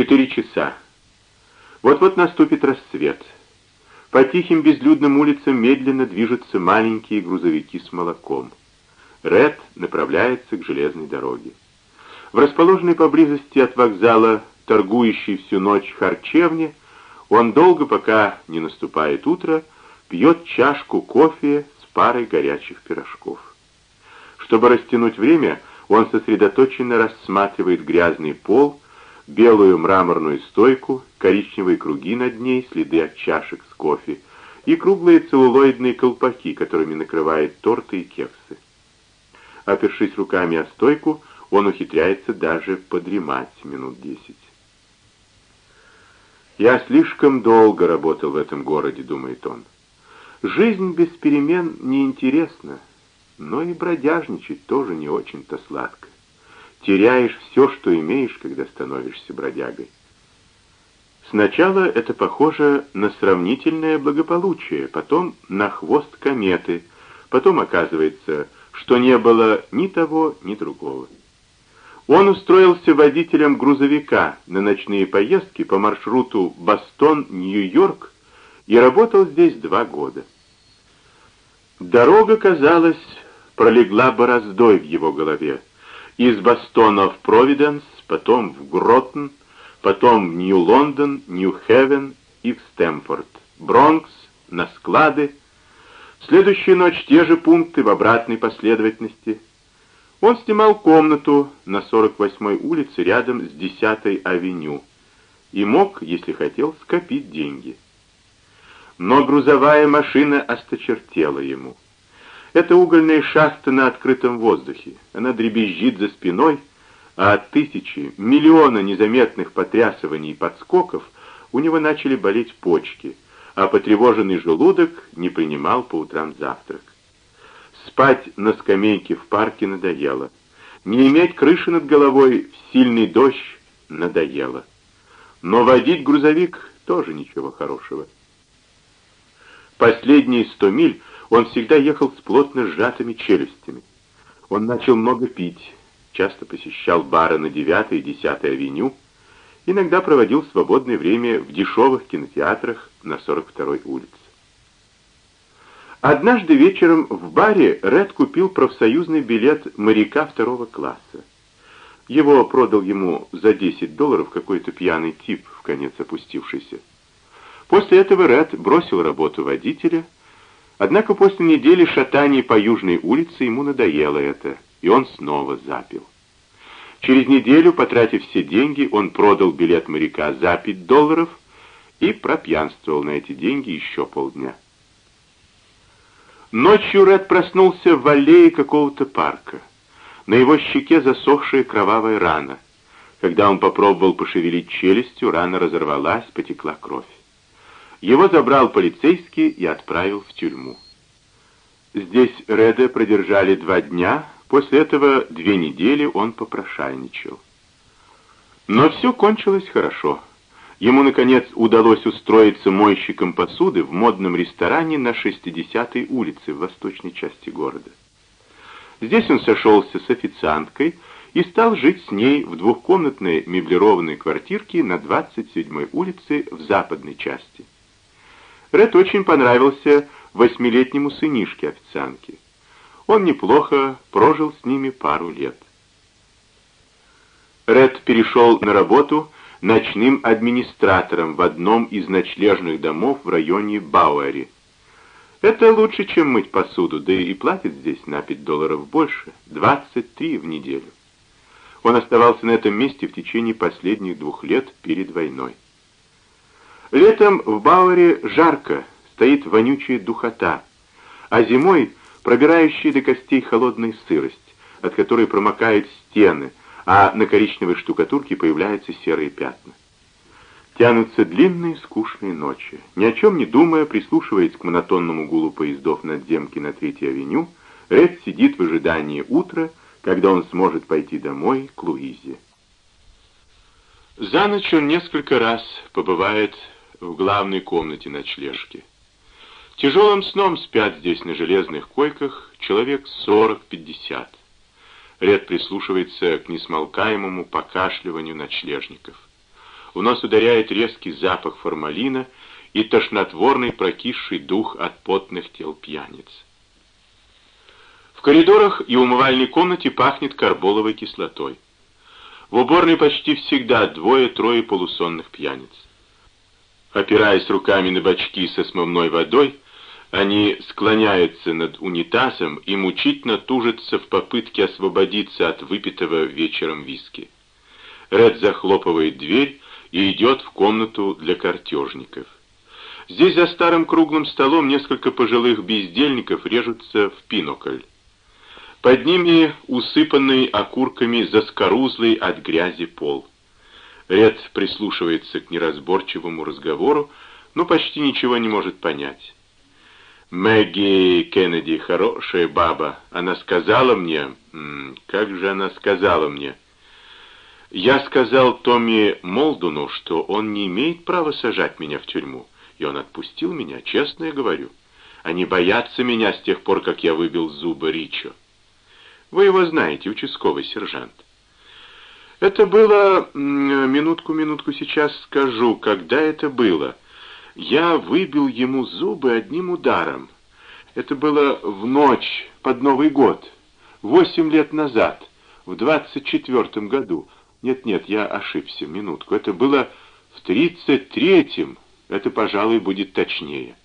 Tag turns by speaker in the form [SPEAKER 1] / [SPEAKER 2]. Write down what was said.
[SPEAKER 1] Четыре часа. Вот-вот наступит рассвет. По тихим безлюдным улицам медленно движутся маленькие грузовики с молоком. Ред направляется к железной дороге. В расположенной поблизости от вокзала, торгующей всю ночь харчевне, он долго, пока не наступает утро, пьет чашку кофе с парой горячих пирожков. Чтобы растянуть время, он сосредоточенно рассматривает грязный пол, белую мраморную стойку, коричневые круги над ней, следы от чашек с кофе и круглые целлулоидные колпаки, которыми накрывает торты и кексы. Опершись руками о стойку, он ухитряется даже подремать минут десять. «Я слишком долго работал в этом городе», — думает он. «Жизнь без перемен неинтересна, но и бродяжничать тоже не очень-то сладко. Теряешь все, что имеешь, когда становишься бродягой. Сначала это похоже на сравнительное благополучие, потом на хвост кометы, потом оказывается, что не было ни того, ни другого. Он устроился водителем грузовика на ночные поездки по маршруту Бостон-Нью-Йорк и работал здесь два года. Дорога, казалось, пролегла бороздой в его голове. Из Бостона в Провиденс, потом в Гроттен, потом в Нью-Лондон, Нью-Хевен и в Стэмфорд, Бронкс, на склады. Следующую ночь те же пункты в обратной последовательности. Он снимал комнату на 48-й улице рядом с 10-й авеню и мог, если хотел, скопить деньги. Но грузовая машина осточертела ему. Это угольная шахта на открытом воздухе. Она дребезжит за спиной, а от тысячи, миллиона незаметных потрясываний и подскоков у него начали болеть почки, а потревоженный желудок не принимал по утрам завтрак. Спать на скамейке в парке надоело. Не иметь крыши над головой в сильный дождь надоело. Но водить грузовик тоже ничего хорошего. Последние сто миль он всегда ехал с плотно сжатыми челюстями. Он начал много пить, часто посещал бары на 9 и 10 авеню, иногда проводил свободное время в дешевых кинотеатрах на 42-й улице. Однажды вечером в баре Ред купил профсоюзный билет моряка второго класса. Его продал ему за 10 долларов какой-то пьяный тип, в конец опустившийся. После этого Ред бросил работу водителя, Однако после недели шатаний по Южной улице ему надоело это, и он снова запил. Через неделю, потратив все деньги, он продал билет моряка за 5 долларов и пропьянствовал на эти деньги еще полдня. Ночью Ред проснулся в аллее какого-то парка. На его щеке засохшая кровавая рана. Когда он попробовал пошевелить челюстью, рана разорвалась, потекла кровь. Его забрал полицейский и отправил в тюрьму. Здесь Реда продержали два дня, после этого две недели он попрошайничал. Но все кончилось хорошо. Ему, наконец, удалось устроиться мойщиком посуды в модном ресторане на 60-й улице в восточной части города. Здесь он сошелся с официанткой и стал жить с ней в двухкомнатной меблированной квартирке на 27-й улице в западной части. Ред очень понравился восьмилетнему сынишке официантки. Он неплохо прожил с ними пару лет. Ред перешел на работу ночным администратором в одном из ночлежных домов в районе Бауэри. Это лучше, чем мыть посуду, да и платит здесь на 5 долларов больше, 23 в неделю. Он оставался на этом месте в течение последних двух лет перед войной. Летом в Бауэре жарко, стоит вонючая духота, а зимой пробирающая до костей холодная сырость, от которой промокают стены, а на коричневой штукатурке появляются серые пятна. Тянутся длинные скучные ночи. Ни о чем не думая, прислушиваясь к монотонному гулу поездов надземки на Третьей авеню, Ред сидит в ожидании утра, когда он сможет пойти домой к Луизе. За ночь он несколько раз побывает в главной комнате ночлежки. Тяжелым сном спят здесь на железных койках человек 40-50. Ред прислушивается к несмолкаемому покашливанию ночлежников. в нос ударяет резкий запах формалина и тошнотворный прокисший дух от потных тел пьяниц. В коридорах и умывальной комнате пахнет карболовой кислотой. В уборной почти всегда двое-трое полусонных пьяниц. Опираясь руками на бачки со смывной водой, они склоняются над унитазом и мучительно тужатся в попытке освободиться от выпитого вечером виски. Ред захлопывает дверь и идет в комнату для картежников. Здесь за старым круглым столом несколько пожилых бездельников режутся в пинокль. Под ними усыпанный окурками заскорузлый от грязи пол. Ред прислушивается к неразборчивому разговору, но почти ничего не может понять. Мэгги Кеннеди хорошая баба. Она сказала мне... Как же она сказала мне? Я сказал Томми Молдуну, что он не имеет права сажать меня в тюрьму. И он отпустил меня, честно я говорю. Они боятся меня с тех пор, как я выбил зубы Ричо. Вы его знаете, участковый сержант. Это было... Минутку-минутку сейчас скажу, когда это было. Я выбил ему зубы одним ударом. Это было в ночь под Новый год, восемь лет назад, в двадцать четвертом году. Нет-нет, я ошибся, минутку. Это было в тридцать третьем. Это, пожалуй, будет точнее.